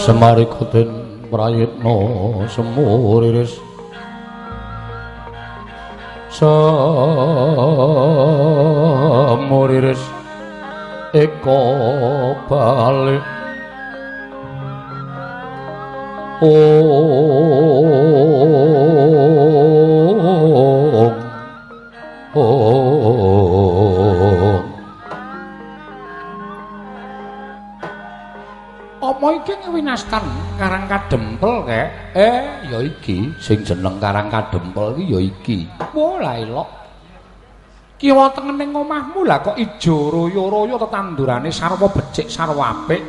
Semarikoten prayitna semuriris. Semuriris. Eko balik. Oh, iki ngewinastan Karang Kadempel kek? Eh, ya iki sing jeneng Karang Kadempel iki ya iki. Wah, elok. Kiwa tengening omahmu lah kok ijo royo-royo tetandurane sarwa becik sarwa apik.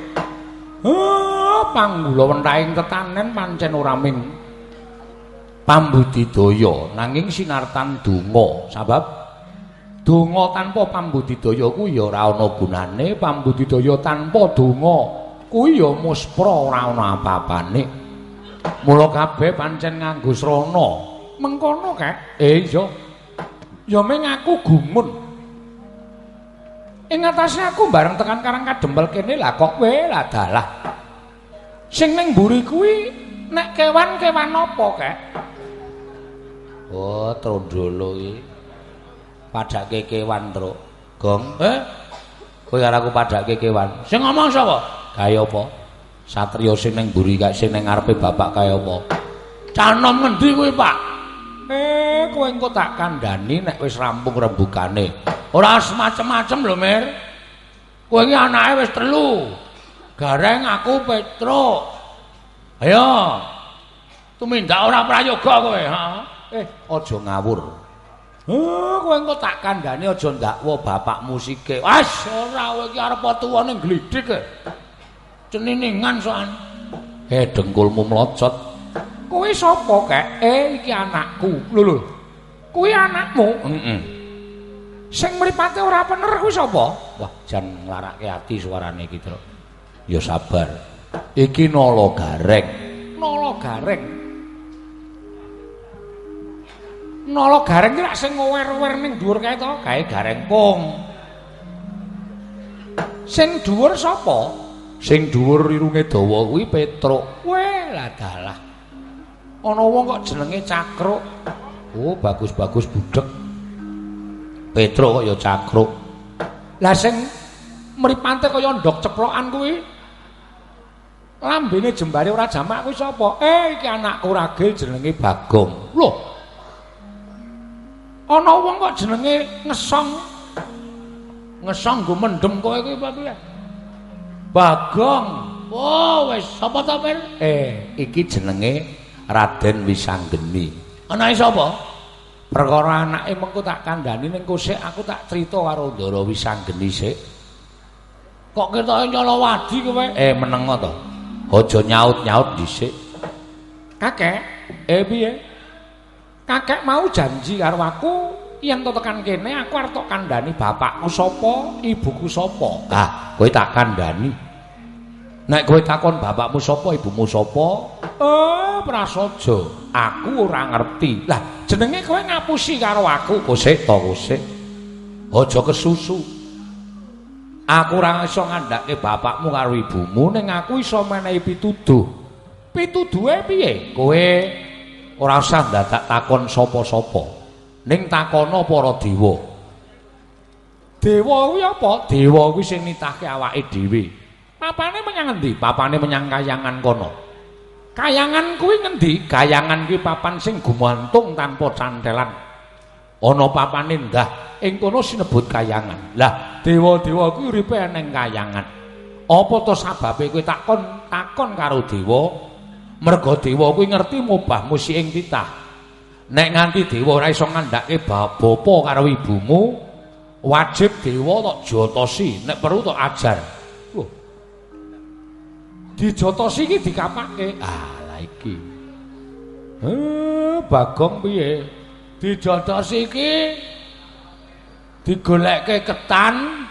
Heh, panggula wentahing tetanen pancen ora ming pambudidaya nanging sinartan donga sebab donga tanpa pambudidaya kuwi ya ora ana gunane pambudidaya tanpa donga kuwi ya muspra ora ana apa-apane mula kabeh pancen nganggo srana mengkono kek eh iya ya ming aku gumun ing atase aku bareng tekan karang kadempel kene lah kok kowe lah dalah sing ning mburi kuwi nek kewan-kewan apa kek Oh, trondolo iki. Padake kewan, Truk. Gong, eh? Kowe karo aku padake kewan. Sing ngomong sapa? Kaya apa? Satriya sing ning mburi kae sing ning ngarepe bapak kaya apa? Canom ngendi kuwi, Pak? Eh, kowe engko tak kandhani nek wis rampung rembugane. Ora semacam-macam lho, Mir. Kowe iki anake wis telu. Gareng aku Petruk. Ayo. Tumindak ora prayoga kowe, ha? Eh, aja ngawur. Eh, kowe engko tak kandhani aja ndakwa bapakmu sike. Wes, ora kowe iki arep tuwane glidhik. Ceniningan soan. Eh, dengkulmu mlocot. Kowe sapa, Kek? Eh, iki anakku. Lho lho. Kuwi anakmu? Heeh. Sing mripate ora bener kuwi sapa? Wah, jan nglarake ati suarane iki, Truk. Ya sabar. Iki nala gareng. Nala gareng. Nala gareng ki lak sing ngower-ower ning dhuwur kae to, Kae gareng pung. Sing dhuwur sapa? Sing dhuwur irunge dawa kuwi Petruk. Weh, lah dalah. Ana wong kok jenenge Cakruk. Oh, bagus-bagus budek. Petruk kok ya cakruk. Lah sing mripate kaya ndok ceplokan kuwi. Lambene jembare ora jamak kuwi sapa? Eh, iki anakku ragil jenenge Bagong. Loh. Ana wong kok jenenge ngesong. Ngesong nggo mendem kowe kuwi piye? Bagong. Oh, wis sapa ta, Mir? Eh, Iki jenenge Raden Wisanggeni. Anake sapa? perkara anake mengko tak kandhani ning kosek aku tak crita karo Ndara Wisanggeni sik. kok ketoke nyolowadi kowe. Eh, menengo to. Aja nyaut-nyaut dhisik. Kakek, eh piye? Kakek mau janji karo aku to tekan kene aku arep tok kandhani bapakku sapa, ibuku sapa. Ah, kowe tak kandhani. Nek kowe takon bapakmu sapa, ibumu sapa, Eh, prasaja, aku ora ngerti. Lah, jenenge kowe ngapusi karo aku. kosek to kosek. Aja kesusu. Aku ora iso ngandhake bapakmu karo ibumu ning aku iso menehi pituduh. Pituduhe piye? Kowe ora usah dadak takon sapa-sapa. Ning takono para dewa. Dewa kuwi apa? Dewa kuwi sing nitahke awake dhewe. Papane menyang endi? Papane menyang kayangan kono. Kayangan kuwi ngendi? Kayangan kuwi papan sing gumantung tanpa cantelan. Ana papane ndah, ing kono sinebut kayangan. Lah, dewa-dewa kuwi uripe ning kayangan. Apa to sababe kowe takon takon karo dewa? Merga dewa kuwi ngerti mubahmu si ing titah. Nek nganti dewa ora iso ngandhake bapa karo ibumu, wajib dewa tok jotosi, nek perlu tok ajar. Wah. Dijotosi iki dikapake. Ah, lah iki. Eh, Bagong piye? Dijotosi iki digolekke ketan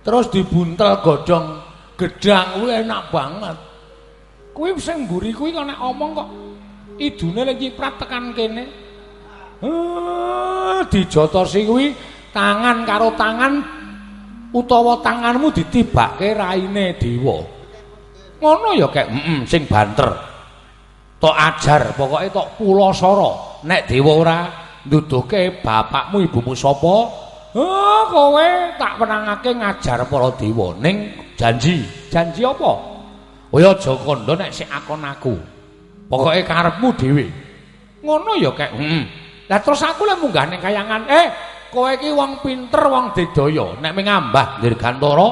terus dibuntel godhong gedang kuwi enak banget. Kuwi sing mburi kuwi kok nek omong kok idune lek nyiprat tekan kene. Eh, dijotosi kuwi tangan karo tangan utawa tanganmu ditibake raine dewa. Ngono ya kek, heeh, sing banter. Tok ajar, pokoke tok pulasara. Nek dewa ora nduduhke bapakmu ibumu sapa? Oh, kowe tak penangake ngajar para dewa ning janji. Janji apa? Kaya aja kandha nek sik akon aku. Pokoke karepmu dhewe. Ngono ya kek. Heeh. Lah terus aku lek munggah ning kayangan, eh kowe iki wong pinter, wong digdaya. Nek mengambah dirgantara,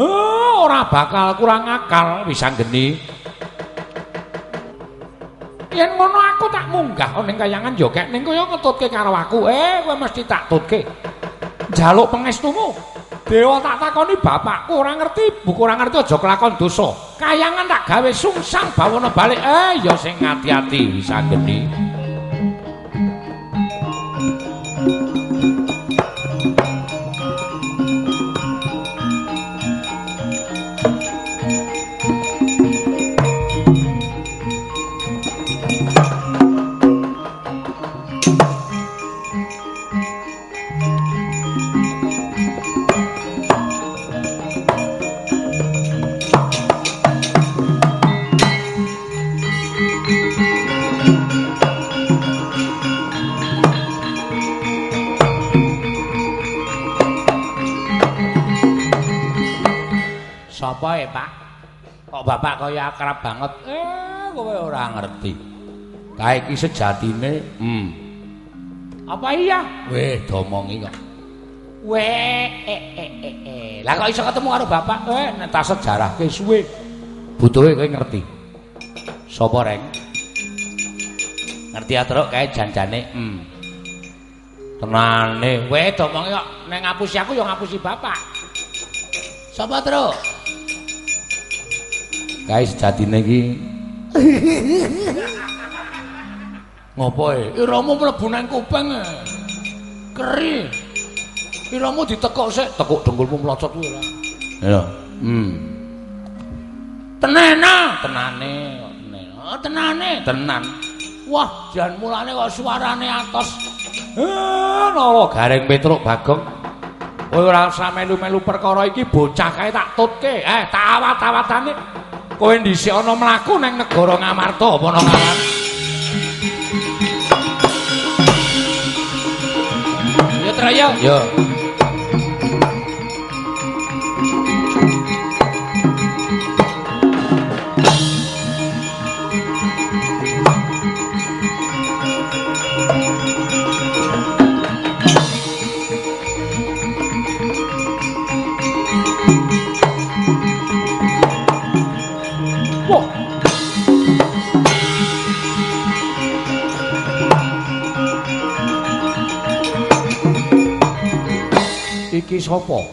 eh ora bakal kurang akal bisa geni. Yen ngono aku tak munggah ning kayangan ya kek ning kowe ngetutke karo aku. Eh kowe mesti tak tutke. Jaluk pengestumu. Dewa tak takoni bapakku ora ngerti, buku ora ngerti aja kelakon dosa. Kayangan tak gawe sungsang bawono balik. Eh ya sing ati-ati bisa Sapa e, Pak? Kok bapak kaya akrab banget? Eh, kowe ora ngerti. Kae iki sejatine, hmm. Apa iya? Weh, domongi kok. Weh, eh, eh, eh, eh. Lah kok iso ketemu karo bapak? Eh, nek tak sejarahke suwe. Butuhe kowe ngerti. Sapa reng? Ngerti atruk kae janjane, hmm. Tenane, weh domongi kok nek ngapusi aku ya ngapusi bapak. Sapa truk? Kae sejatine iki Ngopo e? Iramu mlebu nang kuping. e. Keri. Iramu ditekuk sik, tekuk dengkulmu mlocot kuwi ora. Ya. Hmm. Tenena, tenane, tenan. Oh, tenane, tenan. Wah, jan mulane kok suarane atos. Eh, napa garing Petruk Bagong. Kowe ora usah melu-melu perkara iki bocah kae tak tutke. Eh, tak awat-awatane. Kowe dhisik ana mlaku nang negara Ngamarta apa nang ngaran? Ya traya. Ya. Sapa?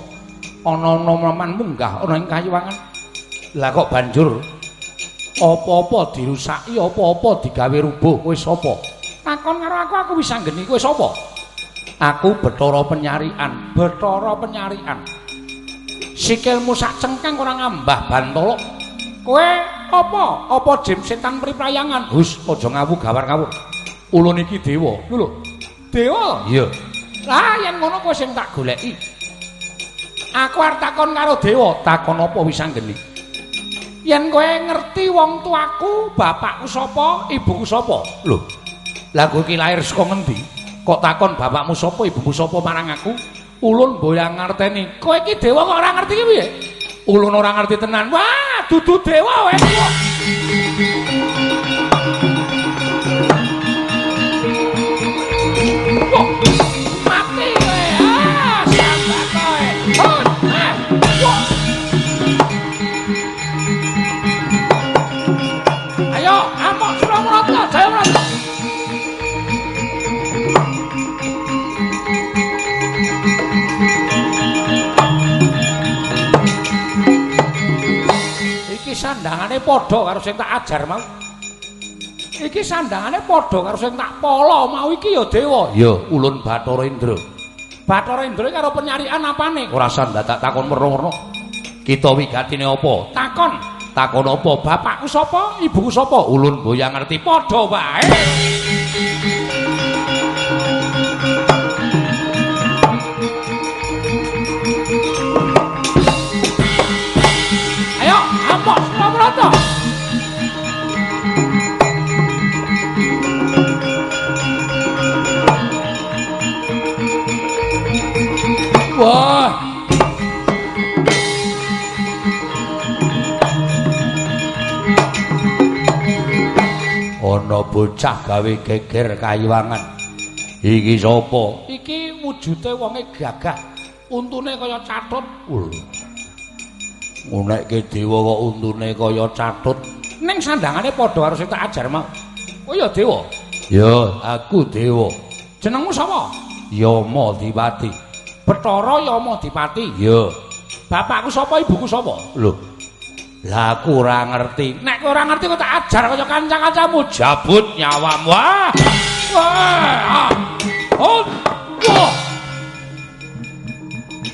Ana-ana meman munggah ana ing kayuwangan. Lah kok banjur apa-apa dirusaki, apa-apa digawe rubuh, kowe sapa? Takon karo aku, aku wis anggeni kowe sapa? Aku Bathara Penyarian, Bathara Penyarian. Sikilmu sak cengkeng ora ngambah bantala. Kowe apa? Apa jim setan priprayangan? Hus, aja ngawu gawar-gawur. Ulun iki dewa. Lho lho. Dewa? Iya. Lah yen ngono kowe sing tak goleki. Aku arep takon karo dewa, takon apa wis anggeni. Yen kowe ngerti wong tuaku, bapakku sapa, ibuku sapa? Lho. Lah kowe iki lahir saka ngendi? Kok takon bapakmu sapa, ibumu sapa marang aku? Ulun mboyang ngerteni. Kowe iki dewa kok ora ngerti piye? Ulun ora ngerti tenan. Wah, dudu dewa wae. Sandangane padha karo sing tak ajar mau. Iki sandangane padha karo sing tak polo mau iki ya dewa. Ya, ulun Bathara Indra. Bathara Indra karo penyarian apane? Ora sandadak takon merno-merno. Kita wigatine apa? Takon. Takon apa? Bapakku sapa? Ibuku sapa? Ulun boyang ngerti padha wae. Wah! Ana bocah gawe geger kayuwangan. Iki sapa? Iki wujude wonge gagah. Untune kaya catut. Uh. Ngunekke dewa kok untune kaya catut. Ning sandangane padha sing tak ajar mau. Oh ya dewa. Ya, aku dewa. Jenengmu sapa? Yama Dipati. Bathara Yama Dipati. Ya. Bapakku sapa, ibuku sapa? Lho. Lah aku ora ngerti. Nek kowe ora ngerti kok tak ajar kaya kanca-kancamu. Jabut nyawamu. Wah. Wah. Oh. Wah.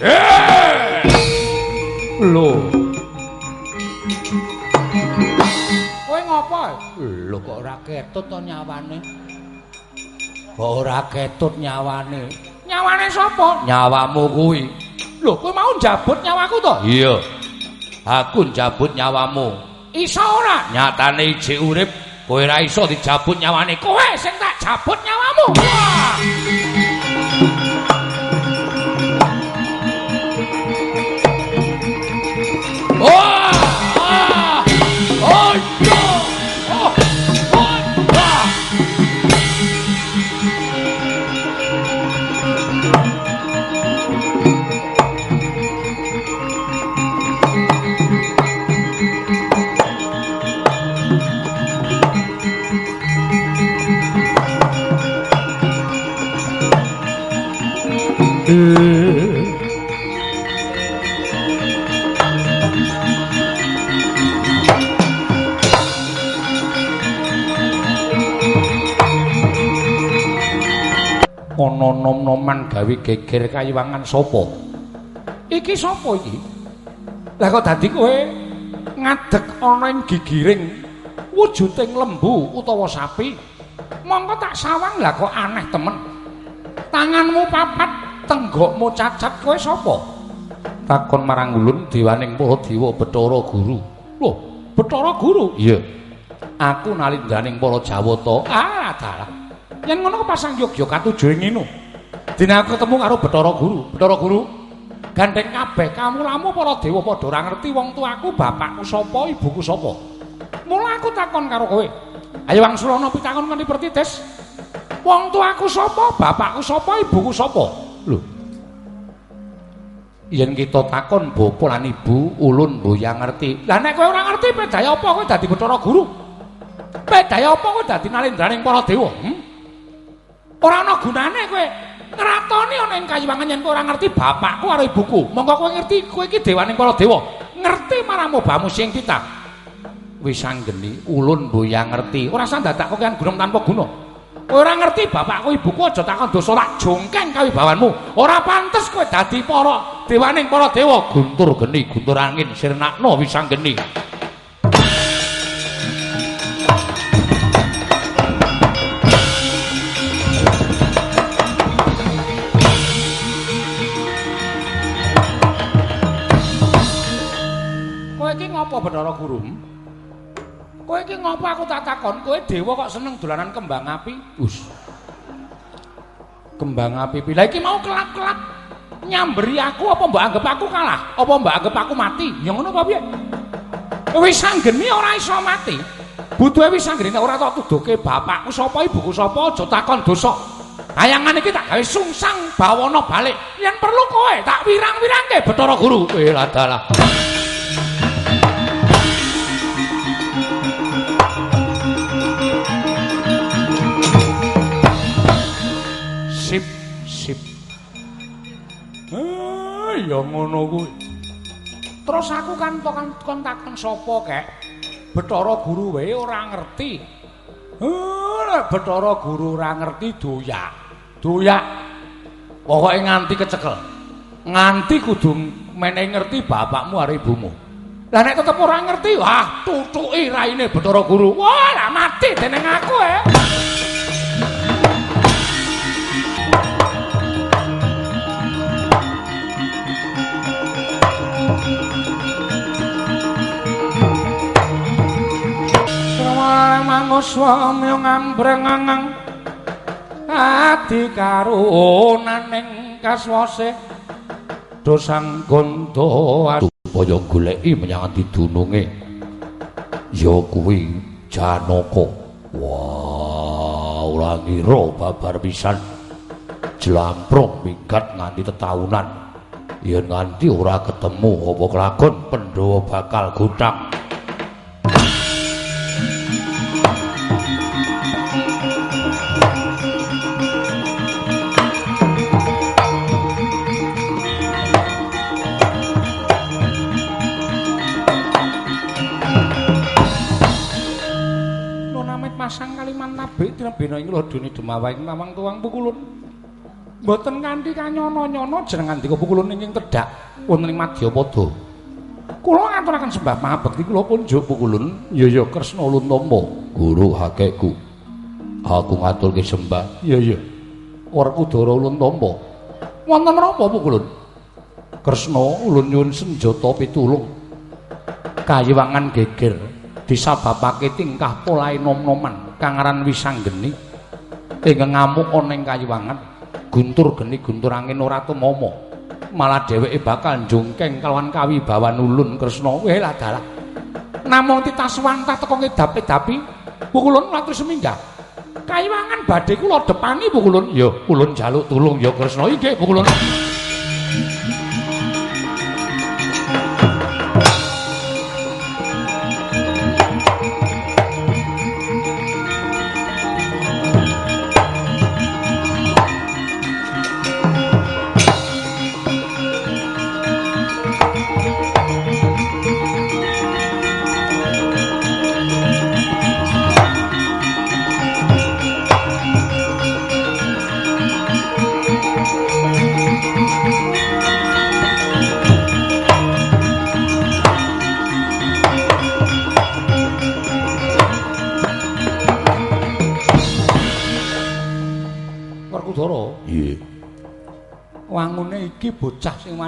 Eh. Lho. Kowe ngopo? Lho kok ora ketut to nyawane? Kok ora ketut nyawane? Nyawane sapa? Nyawamu kuwi. Lho, kowe mau njabut nyawaku to? Iya. Aku njabut nyawamu. Iso ora? Nyatane ijik urip, kowe ora iso dijabut nyawane. Kowe sing tak jabut nyawamu. Wah! Gawe geger kayiwangan sapa? Iki sapa iki? Lah kok dadi kowe ngadeg ana ing gigiring wujuding lembu utawa sapi? Mongko tak sawang lah kok aneh temen. Tanganmu papat, tenggokmu cacat, kowe sapa? Takon marang ulun dewaning para dewa Bathara Guru. Loh, Bathara Guru? Iya. Aku nalindaning para Jawata. Ah, dalah. Yen ngono pasang Yogyakarta tujuhe ngene. Dene aku ketemu karo Bathara Guru. Bathara Guru, gandeng kabeh kamulamu para dewa padha ora ngerti wong tuaku bapakku sapa, ibuku sapa. Mula aku takon karo kowe. Ayo wangsulana pitakon nganti pertitis. Wong tuaku sapa, bapakku sapa, ibuku sapa? Lho. Yen kita takon bapa lan ibu, ulun mboya ngerti. Lah nek kowe ora ngerti pedaya apa kowe dadi Bathara Guru? Pedaya apa kowe dadi nalendraning para dewa? Hmm? Ora ana gunane kowe ngratoni ana ing kayiwangan yen kowe ora ngerti bapakku karo ibuku. Monggo kowe ngerti kowe iki dewaning para dewa. Ngerti marang bamu sing titah. Wis anggeni ulun mboya ngerti. Ora usah dadak kokean gunung tanpa guna. Ora ngerti bapakku ibuku aja takon dosa tak jongkeng kawibawanmu. Ora pantes kowe dadi para dewaning para dewa. Guntur geni, guntur angin, sirnakno wis anggeni. Kowe iki ngopo Bathara Guru? Hmm? Kowe iki ngopo aku tak takon, kowe dewa kok seneng dolanan kembang api? Us. Kembang api pi. Lah iki mau kelap-kelap nyamberi aku apa mbok anggap aku kalah? Apa mbok anggap aku mati? Ya ngono apa piye? Wis anggeni ora iso mati. Butuhe wis anggeni nek ora tak tuduhke bapakku sapa, ibuku sapa, aja takon dosa. Kayangan iki tak gawe sungsang bawana balik. Yen perlu kowe tak wirang-wirangke Bathara Guru. Eh lah ya ngono kuwi. Terus aku kan kon kon takon sapa kek? Bathara Guru wae ora ngerti. Eh, Bathara Guru ora ngerti doyak. Doyak. Pokoke nganti kecekel. Nganti kudu menehi ngerti bapakmu karo ibumu. Lah nek tetep ora ngerti, wah tutuki raine Bathara Guru. Wah, lah mati dening aku eh. Sawale manguswa ngambreng-angang ati karunaning kaswase dosang gondo supaya goleki menyang didununge ya kuwi Janaka Wah, ora ngira babar pisan. Jlamprung minggat nganti tetahunan. Yen nganti ora ketemu apa kelakon Pandhawa bakal gutang. Bena ing ladune demawaing mamang tuwang pukulun. Mboten kanthi kanyono-nyono jenengan dika pukulun ing tedhak wonten ing Madyapada. Kula ngaturaken sembah pangabekti kula punjuk pukulun. Ya ya Kresna Luntama, guru hakekku. Aku ngaturke sembah. Ya ya. Werkudara Luntama. Wonten menapa pukulun? Kresna ulun nyuwun senjata pitulung. Kayiwangan geger disababake tingkah polahe nom-noman kang aran Wisanggeni ing ngamuk ana ing kayiwangan guntur geni guntur angin ora tumama malah dheweke bakal njungkeng kalawan kawibawan ulun Kresna. Weh lah dalah. Namung titaswantah teko ngedap-edapi pukulun matur seminggah kayiwangan badhe kula depani pukulun ya ulun jaluk tulung. Ya Kresna inggih pukulun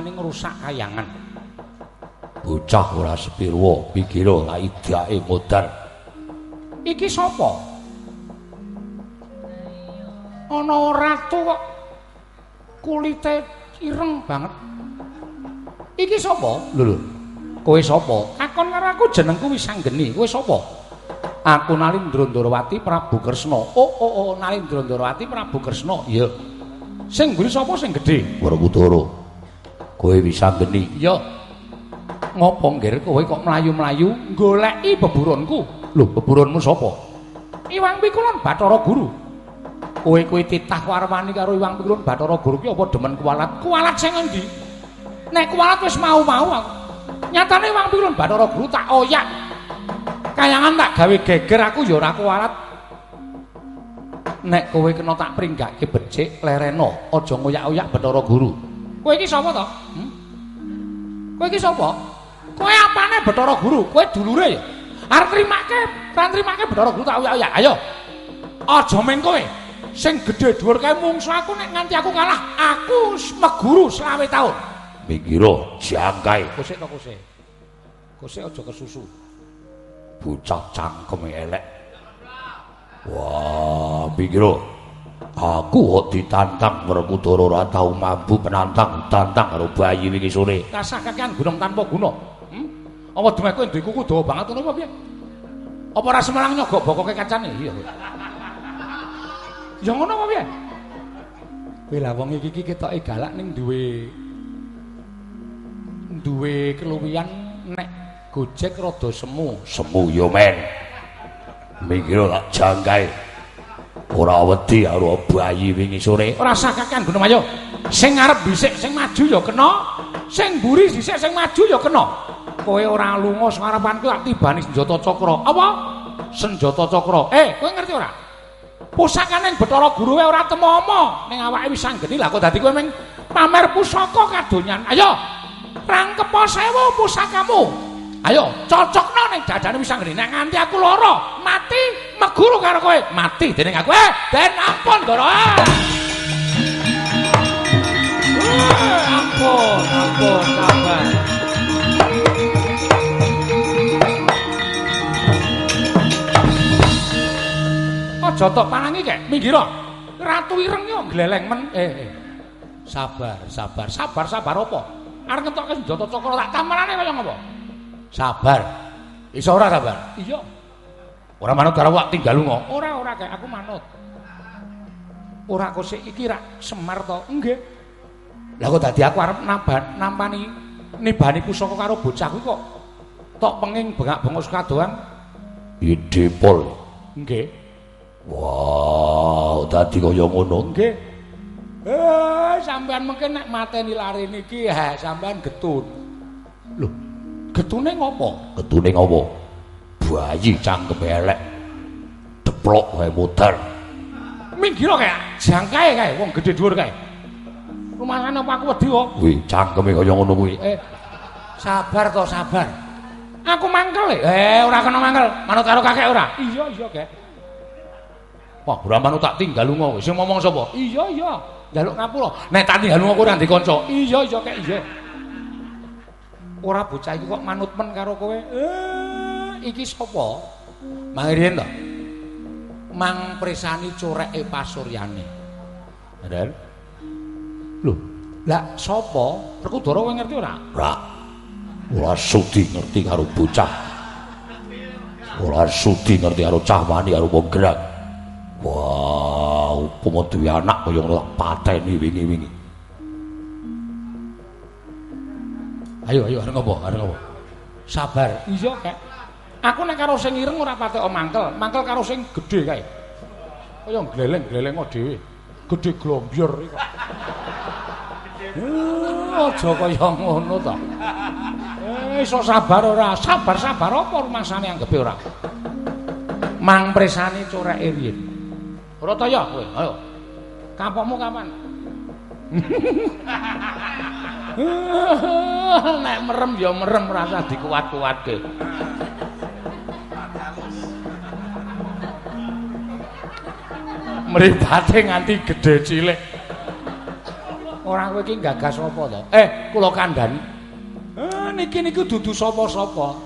wani ngrusak kayangan. Bocah ora sepirwa, pikira la idake modar. Iki sapa? Ana ratu kok kulite ireng banget. Iki sapa? Lho lho. Kowe sapa? Takon karo aku jenengku Wisanggeni. Kowe sapa? Aku Nalindra Ndrawati Prabu Kresna. Oh oh oh Nalindra Ndrawati Prabu Kresna. Iya. Sing mburi sapa sing gedhe? Werkudara. Kowe bisa geni. Ya. Ngopo nggir kowe kok mlayu-mlayu goleki beburonku? Lho, beburonmu sapa? Iwang Pikulun Bathara Guru. Kowe kuwi titah warmani karo Iwang Pikulun Bathara Guru ki apa demen kualat? Kualat sing endi? Nek kualat wis mau-mau aku. Nyatane Iwang Pikulun Bathara Guru tak oyak. Kayangan tak gawe geger aku ya ora kualat. nek kowe kena tak pringgake becik lereno aja ngoyak-oyak Bathara Guru. Kowe iki sapa to? Hmm? Kowe iki sapa? Kowe apane Bathara Guru? Kowe dulure ya? Arep trimake, kan trimake Bathara Guru tak oyak-oyak. Ayo. Aja men kowe. Sing gedhe dhuwur kae mungsu aku nek nganti aku kalah, aku meguru selawe taun. Mikira jangkae. Kosek to kosek. Kosek aja kesusu. Bocah cangkeme elek. Wah, pikir aku kok ditantang Werkudara ora tau mampu penantang tantang karo bayi wingi sore. Kasah kakean gunung tanpa guna. Hmm? Apa demeku duwe kuku dawa banget ngono apa piye? Apa ora semarang nyogok bokoke kacane? Iya. Ya ngono apa piye? Kowe lah wong iki iki ketoke galak ning duwe duwe keluwian nek gojek rada semu. Semu yo men. mikir tak jangkai ora wedi karo bayi wingi sore. Ora usah kakean Gunung Ayu sing ngarep dhisik sing maju ya kena. Sing mburi dhisik sing maju ya kena. Kowe ora lunga sangarepanku tak tibani senjata cakra. Apa? Senjata cakra. Eh kowe ngerti ora? Pusakane Bathara Guru ora temomo. Ning awake wis sanggeni lah kok dadi kowe pamer pusaka kadonyan. Ayo rangkepo sewu pusakamu Ayo, cocokno ning dadane wis anggene. Nek nganti aku lara, mati meguru karo kowe. Mati dening aku. Eh, den ampun, Ndara. Eh, ampun, ampun, sabar. Aja tok panangi kek, minggir. Ratu ireng yo gleleng men. Eh, eh. Sabar, sabar, sabar, sabar apa? Arep ngentokke senjata cakra tak tamalane kaya ngopo? Sabar. Iso ora sabar? Iya. Ora manut karo wak tinggal lunga. Ora, ora kae aku manut. Ora kok sik iki rak Semar to? Nggih. Lah kok dadi aku arep naban nampani nibani pusaka karo bocah kuwi kok tok penging bengak-bengok sekadoan. Ide pol. Nggih. Wah, dadi kaya ngono. Nggih. Eh, sampean mungkin nek mateni lari niki, ha, sampean getun. Lho, getune ngopo? Getune ngopo? Bayi cangkem elek. Deplok wae muter. Minggir kae, jangkae kae, wong gedhe dhuwur kae. Rumahan apa aku wedi kok? Kuwi cangkeme kaya ngono kuwi. Eh, sabar to, sabar. Aku mangkel eh, ora kena mangkel. Manut karo kakek ora? Iya, iya, Kek. Wah, ora manut tak tinggal lunga. Sing ngomong sapa? Iya, iya. Njaluk ngapura. Nek tak tinggal lunga ora ndek kanca. Iya, iya, Kek, iya. Ora bocah iki kok manut men karo kowe. Eh, iki sapa? Mangriyen to. Mang Presani coreke pasuryane. Bener? Lho, lah sapa? Rekudara kowe ngerti ora? Ora. Ora sudi ngerti karo bocah. Ora sudi ngerti karo cah wani karo wong gerak. Wah, upama duwe anak kaya ngono pateni wingi-wingi. Ayo, ayo, arep ngopo? Arep ngopo? Sabar. Iya, Kek. Aku nek karo sing ireng ora patek mangkel, mangkel karo sing gedhe kae. Kaya gleleng-gleleng dhewe. Gedhe glombyur iki. Eh, aja kaya ngono to. Eh, iso sabar ora? Sabar-sabar apa rumasane anggepe ora? Mang presani coreke riyen. Ora ta ya kowe? Ayo. Kapokmu kapan? Nek merem ya merem rasa dikuat-kuatke. Mripate nganti gedhe cilik. Ora kowe iki gagas apa to? Eh, kula kandhani. Eh, niki niku dudu sapa-sapa.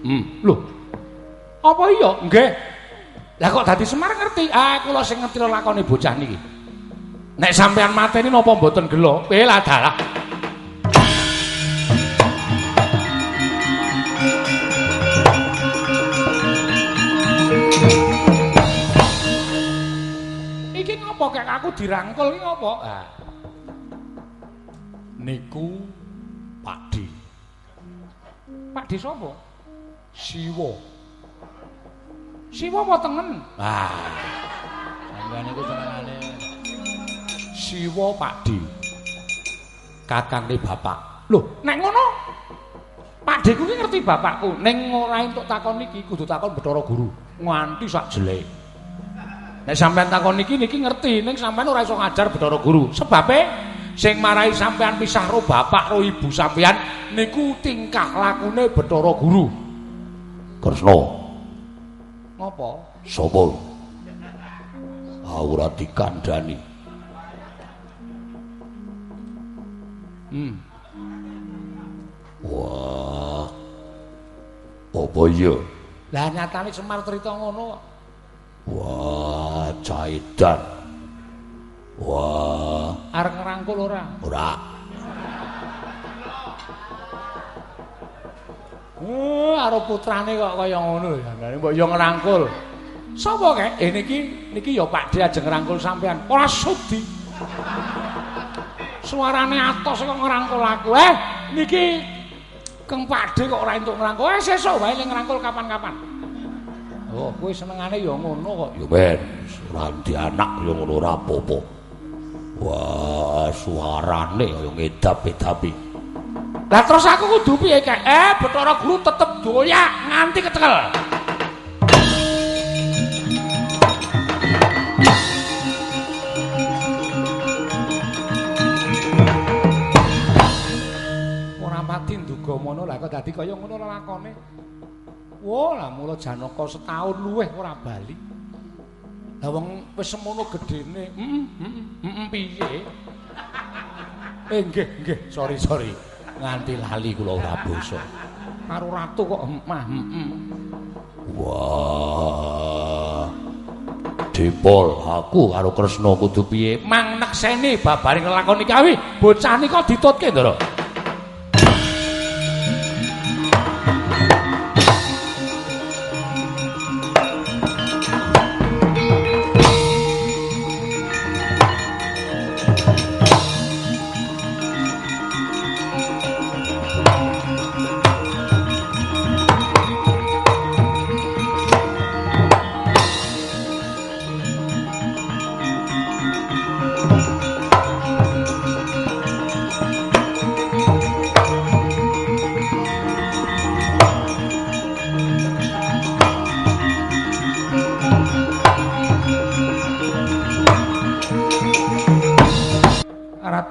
Hmm, lho. Apa iya? Nggih. Lah kok dadi Semar ngerti? Ah, kula sing ngerti lakone bocah niki. Nek sampean mateni napa mboten gelo? Eh, lah dalah. Iki kek aku dirangkul iki ngopo? Ah. Niku Pakdi. Pakdi sapa? Siwa. Siwa apa tengen? Ah. Sampeyan niku senengane Siwa Pakdi. Kakangne bapak. Loh, nek ngono Pakde kuwi ngerti bapakku, ning ora entuk takon niki kudu takon Bathara Guru. Nganti sak jele. Nek sampean takon niki niki ngerti, ning sampean ora iso ngajar Bathara Guru. Sebabe sing marai sampean pisah ro bapak ro ibu sampean niku tingkah lakune Bathara Guru. Kresna, Ngopo? sapa? Ah, ora dikandani. Hmm. Wah. Apa iya? Lah nyatane Semar cerita ngono kok. Wah, caidan. Wah, Arep ngerangkul ora? ora. Eh, karo putrane kok kaya ngono ya. Lah mbok yo ngerangkul. Sapa kek? Eh niki niki ya Pak De ajeng ngerangkul sampean. Ora sudi. Suarane atos kok ngerangkul aku. Eh, niki Kang Pak De kok ora entuk ngerangkul. Eh, sesuk wae ning ngerangkul kapan-kapan. Oh, kowe senengane ya ngono kok. Yo men, ora anak yo ngono ora apa-apa. Wah, suarane kaya ngedap-edapi. Lah terus aku kudu piye kek? Eh, Bathara Guru tetep doyak nganti kecekel. Ora pati nduga mono lah kok dadi kaya ngono lakone. Wah, lah mula Janaka setahun luweh ora bali. Lah wong wis semono gedene. Heeh, heeh, heeh piye? Eh nggih, nggih, sorry, sorry. Nganti lali kula ora basa. Karo ratu kok emah, heeh. Wah. Dipol, aku karo Kresna kudu piye? Mang nekseni babaring lakon iki awi, bocah nika ditutke, Ndara.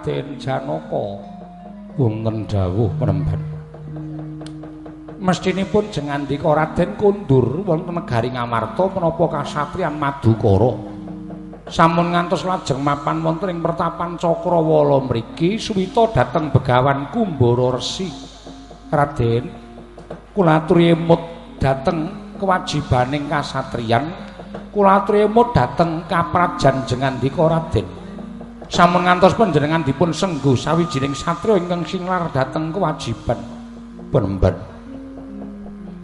Raden Janaka. Wonten dawuh penemban Mestinipun jengandika Raden kundur wonten negari Ngamarta menapa kasatriyan Madukara. Sampun ngantos lajeng mapan wonten ing pertapan Cakrawala mriki suwita dhateng Begawan Kumbara Resi. Raden kula aturi emut dhateng kewajibaning kasatriyan. Kula aturi emut dhateng kaprajan jengandika Raden sampun ngantos panjenengan dipun senggu sawijining satriya ingkang singlar dhateng kewajiban. Penemban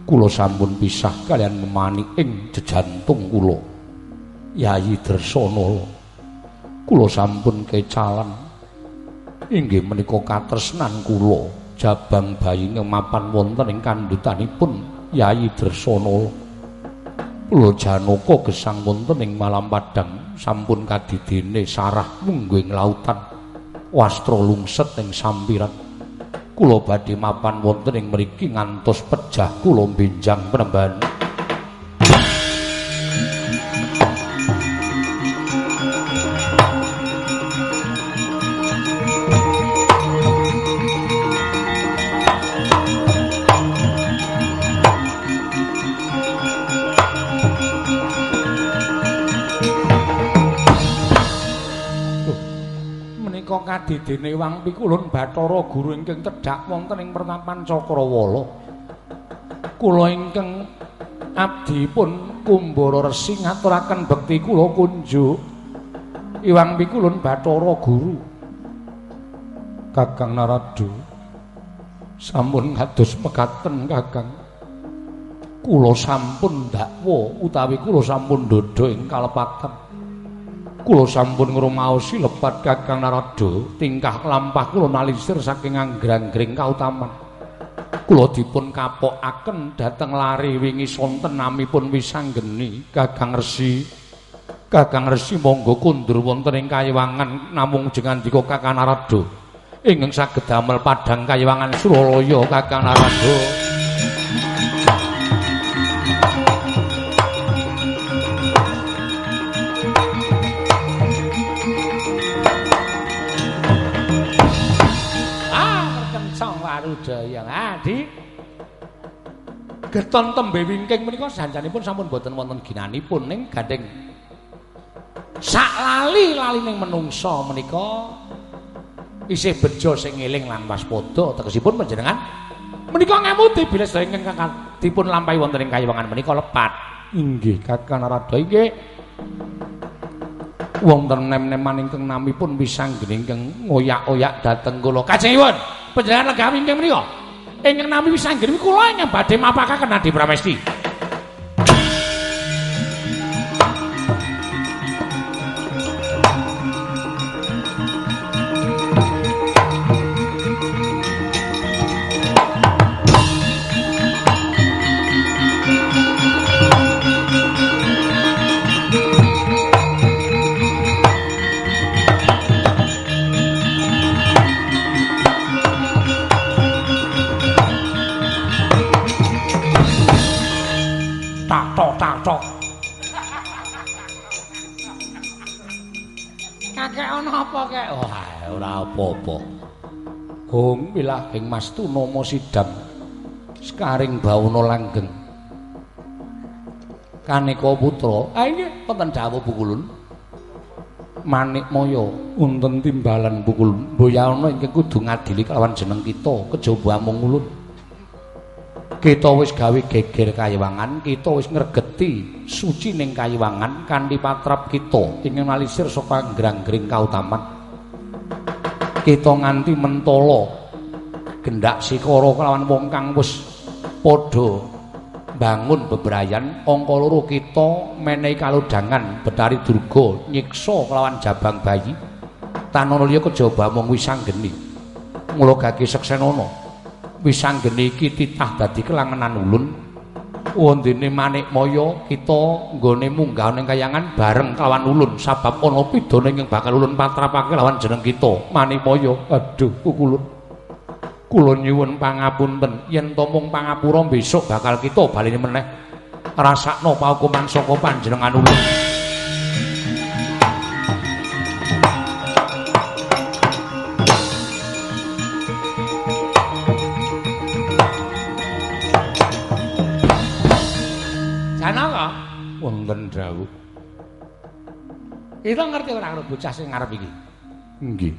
kula sampun pisah kalian memani ing jejantung kula. Yayi Dresana. Kula sampun kecalan. Inggih menika katresnan kula. Jabang bayi ngemapan wonten ing kandhutanipun Yayi Dresana kula Janaka gesang wonten ing malam padang. Sampun kadidene sarah mungguing lautan. Wastra lungset ing sampiran. Kula badhe mapan wonten ing mriki ngantos pejah kula benjang penemban kadidene Wang Pikulun Bathara Guru ingkang tedhak wonten ing pertapan Cakrawala. Kula ingkang abdi pun Kumbara Resi ngaturaken bekti kula kunjuk Iwang Pikulun Bathara Guru. Kakang Narada sampun kados mekaten Kakang. Kula sampun dakwa utawi kula sampun dodo ing kalepatan. Kula sampun ngrumaosi lepat Kakang Narada tingkah lampah kula nalisir saking anggrang-gring kautaman. Kula dipun kapokaken dhateng lari wingi sonten namipun wisanggeni Kakang Resi. Kakang Resi monggo kundur wonten ing kayiwangan namung jengandika Kakang Narada. Ingkang saged damel padhang kayiwangan Suralaya Kakang Narada Jaya. Ah, Di. Geton tembe wingking menika sanjanipun sampun boten wonten ginanipun ning gandeng sak lali-lali ning menungsa menika isih bejo sing eling lan waspada tegesipun panjenengan menika ngemuti bila sedaya ingkang dipun lampahi wonten ing kayiwangan menika lepat inggih kakang narada inggih wonten nem-neman ingkang namipun wisanggen ingkang ngoyak-oyak dhateng kula kajengipun panjenengan lega wingking menika. Ingkang nami wisanggen kula ingkang badhe mapakaken Adi Pramesti. Apa-apa. Hong milah ing Mas Tunama Sidam sekaring bawana langgeng. Kaneka putra, ah inggih wonten dawuh bukulun. Manik Maya wonten timbalan bukulun. Boyana ingkang kudu ngadili kelawan jeneng kita, kejaba amung ulun. Kita wis gawe geger kayiwangan, kita wis ngregeti suci ning kayiwangan kanthi patrap kita ingkang nalisir saka grang-gring kautaman. kita nganti mentolo gendak sikara kelawan wong kang wis padha bangun bebrayan angka loro kita menehi kalodhangan betari durga nyiksa kelawan jabang bayi. Tanana liya kejaba mung wisanggeni mula gage seksenana wisanggeni iki titah dadi kelangenan ulun. Wondene manik maya kita nggone munggah ning kayangan bareng kelawan ulun. Sebab ana pidana ing bakal ulun patrapake lawan jeneng kita. Manik maya aduh kukulun kula nyuwun pangapunten. Yen to mung pangapura besok bakal kita baleni meneh. Rasakno paukuman saka panjenengan ulun wonten dawuh. Ira ngerti ora karo bocah sing ngarep iki? Nggih.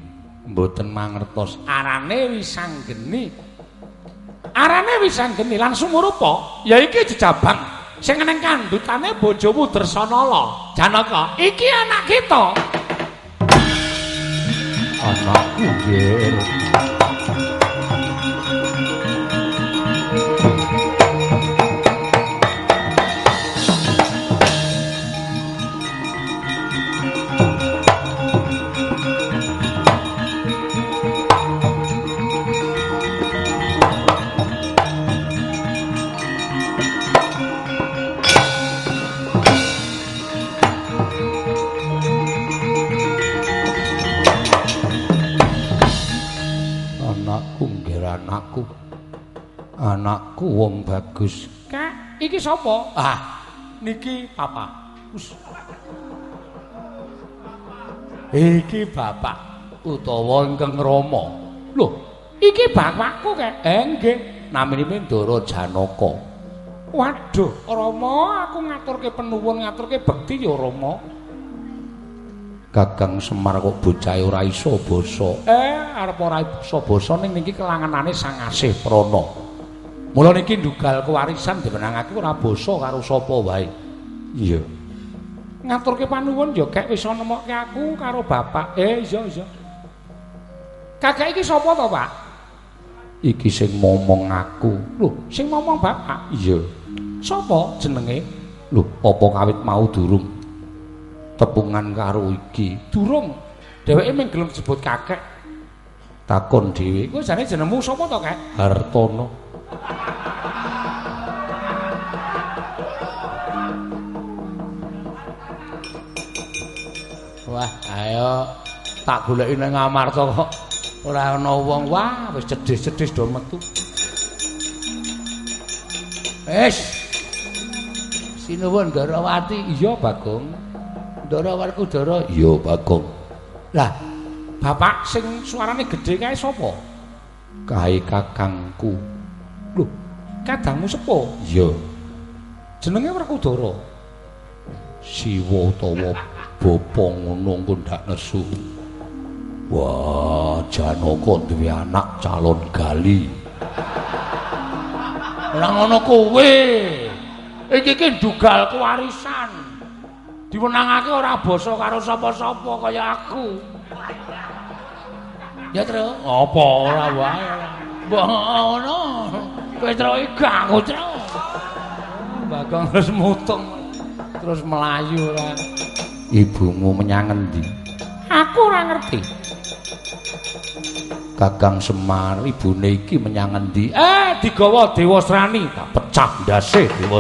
Mboten mangertos. Arane wisanggeni. Arane wisanggeni langsung rupa ya iki jejabang sing neng kandutane bojomu Dersanala. Janaka, iki anak kita. Anakku nggih. Anakku. Anakku wong bagus. Kak, iki sapa? Ah, niki papa. Us. Iki bapak utawa Engkang Rama. Lho, iki bapakku kek. Eh nggih, naminipun Ndara Janaka. Waduh, Rama, aku ngaturke penuwun, ngaturke bekti ya Rama. Gagang Semar kok bocah ora iso basa. Eh, arep ora iso basa ning niki kelanganane Sang Asih Prana. Mula niki ndugal kewarisan dimenangake ora basa karo sapa wae. Iya. Ngaturke panuwun ya kek wis nemokke aku karo bapak. Eh, iya iya. Kakek iki sapa to, Pak? Iki sing momong aku. Lho, sing momong bapak? Iya. Sapa jenenge? Lho, apa kawit mau durung? Tepungan karo iki. Durung. Dheweke mung gelem disebut kakek. Takon dhewe. Kuwi jane jenengmu sapa to, Kek? Hartono. Wah, ayo tak goleki nang Amarta kok ora ana wong. Wah, wis cedhis-cedhis do metu. Wis. Sinuwun Darawati, iya Bagong. Ndara Werkudara? Iya, Bagong. Lah, bapak sing suarane gedhe kae sapa? Kae kakangku. Lho, kadangmu sepo? Iya. Jenenge Werkudara. Siwa utawa bapa ngono engko ndak nesu. Wah, Janaka duwe anak calon gali. Ora ngono kowe. Iki ki dugal kewarisan. Diwenangake ora basa karo sapa-sapa kaya aku. Ya, Tru. Apa ora wae. Mbok ngono. Kowe Tru iki ganggu, Tru. Bagong terus mutung terus melayu ora. Ibumu menyang endi? Aku ora ngerti. Kakang Semar ibune iki menyang endi? Eh, digawa Dewa Srani, tak pecah ndase Dewa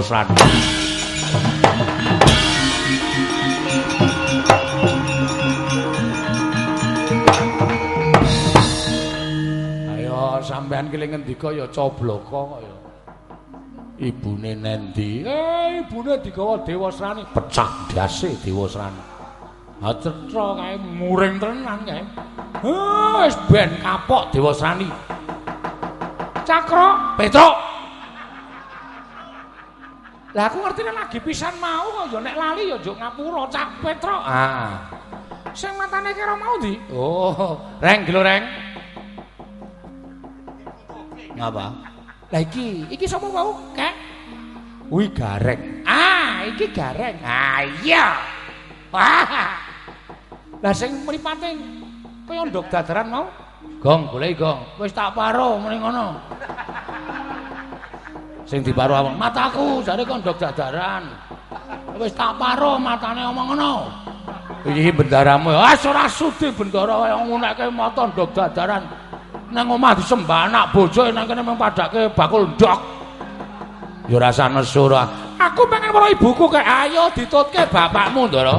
sampean ki ngendika ya cobloko kok ya. Ibune nendi? Eh, ibune digawa Dewa Srani, pecah dase Dewa Srani. Ha cetha kae muring tenan kae. Heh, wis ben kapok Dewa Srani. Cakra, Petruk. Lah aku ngerti lagi pisan mau kok ya nek lali ya njuk ngapura Cak Petruk. Ah. Sing matane kira mau di? Oh, Reng gloreng. Ngapa? Lah iki, iki sapa mau? Kek. Wi gareng. Ah, iki gareng. Ah iya. Wah. Lah sing mripate kaya ndok dadaran mau? Gong, golek gong. Wis tak paro mrene ngono. Sing diparo awak mataku jare kok ndok dadaran. Wis tak paro matane omong ngono. Iki bendaramu. Ah ora sudi bendara kaya ngunekke mata ndok dadaran. Nang omah disembah anak bojo nang kene mung padake bakul ndok. Ya rasa nesu ora. Aku pengen weruh ibuku kek ayo ditutke bapakmu, Ndara.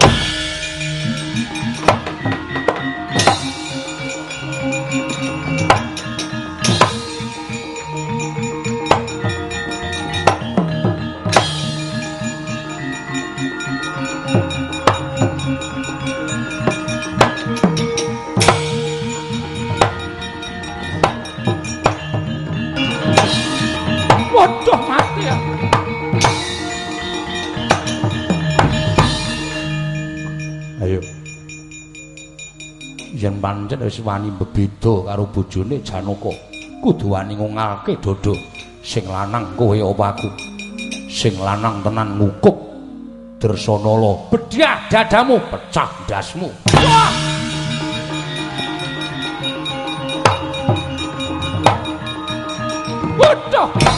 Aduh mati ya. Ayo. Yen pancen wis wani bebeda karo bojone Janaka, kudu wani ngungalke dodho sing lanang kowe opaku. Sing lanang tenan ngukuk dersanala bedhah dadamu pecah ndasmu. Waduh.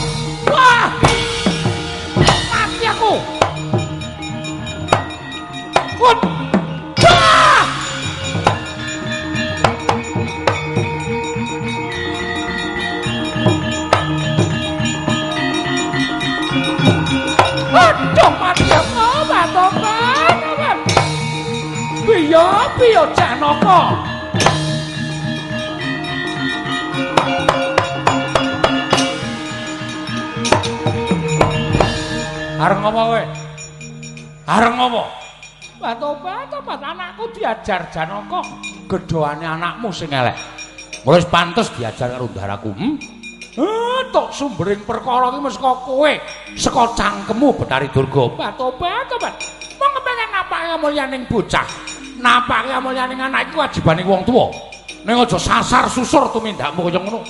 Piyo, Janaka! Areng apa kowe? Areng apa? Batobat, tobat anakku diajar Janaka, gedhoane anakmu sing elek. Wis pantes diajar karo ndaraku. Hm? Eh, tok sumbering perkara iki mesti kok kowe, saka cangkemmu Betari Durga. Batobat, tobat. Wong kepengen napake kamulyaning bocah. Napake kamulyaning anak iku wajibane wong tuwa. Ning aja sasar susur tumindakmu kaya ngono.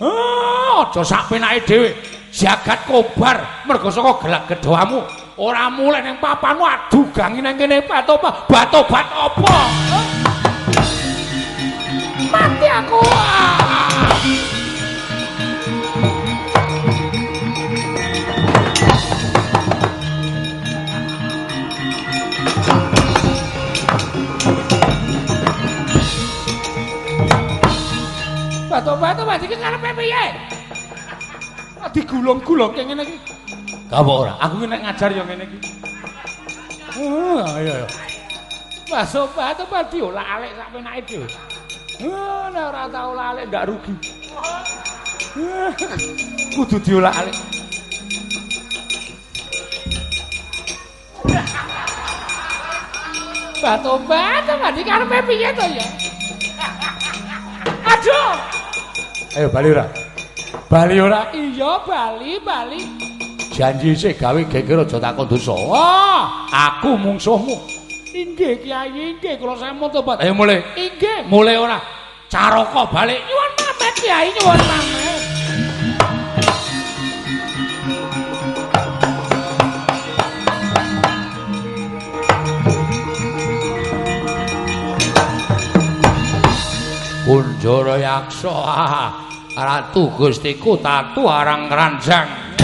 Eh, aja sak penake dhewe. jagat kobar mergo saka gelak gedhoamu ora mulih ning papanmu adu gangi nang kene batobat batobat apa mati aku Batobat, batobat, iki karepe piye? digulung-gulung kayak ngene iki. Apa ora? Aku nek ngajar ya ngene iki. Oh, ayo ayo. Baso batu padi olah-alik sak penake dhewe. Oh, nek ora tau olah-alik ndak rugi. Kudu diolah-alik. Batu batu padi karepe piye to ya? Aduh. Ayo bali ora? Bali ora? Iya, bali, bali. Janji sik gawe geger aja takon dosa. Wah, aku mungsuhmu. Inggih, Kyai, inggih kula sampun tobat. Ayo mulai. Inggih, mulai ora. Caraka balik. Nyuwun pamit, Kyai, nyuwun pamit. Kunjara yaksa. Ratu Gustiku tatu arang ranjang.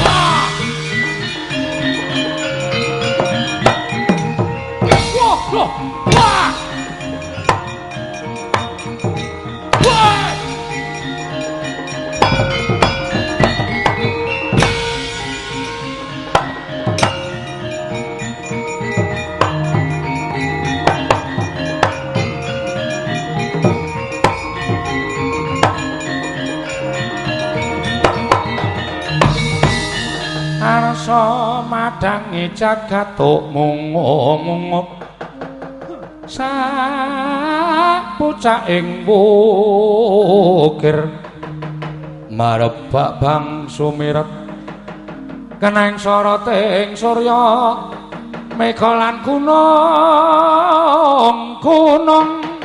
Arsa madange jagat mungo-mungo sak pucak ing wukir marebak bang sumiret keneng soroting surya mega lan gunung gunung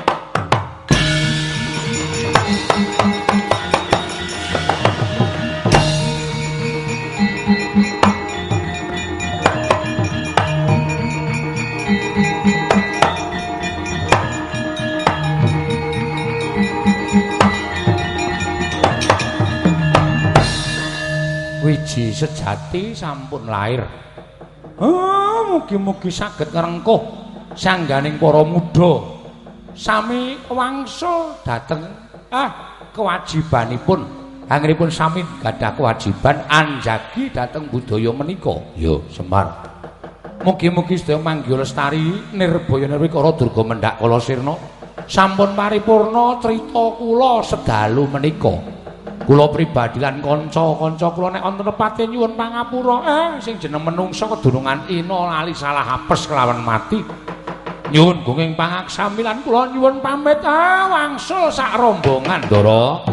wiji sejati sampun lair. Ah, mugi-mugi saged ngrengkuh sangganing para muda. Sami wangsul dhateng ah kewajibanipun. Anggenipun sami gadah kewajiban anjagi dhateng budaya menika. Ya, Semar. Mugi-mugi sedaya manggi lestari nirbaya nirwikara durga mendhak kala sirna. Sampun paripurna crita kula sedalu menika. Kula pribadi lan kanca-kanca kula nek wonten nepate nyuwun pangapura eh sing jeneng menungsa kedurungan ina lali salah apes kelawan mati. Nyuwun gunging pangaksami lan kula nyuwun pamit ah wangsul sak rombongan. Ndara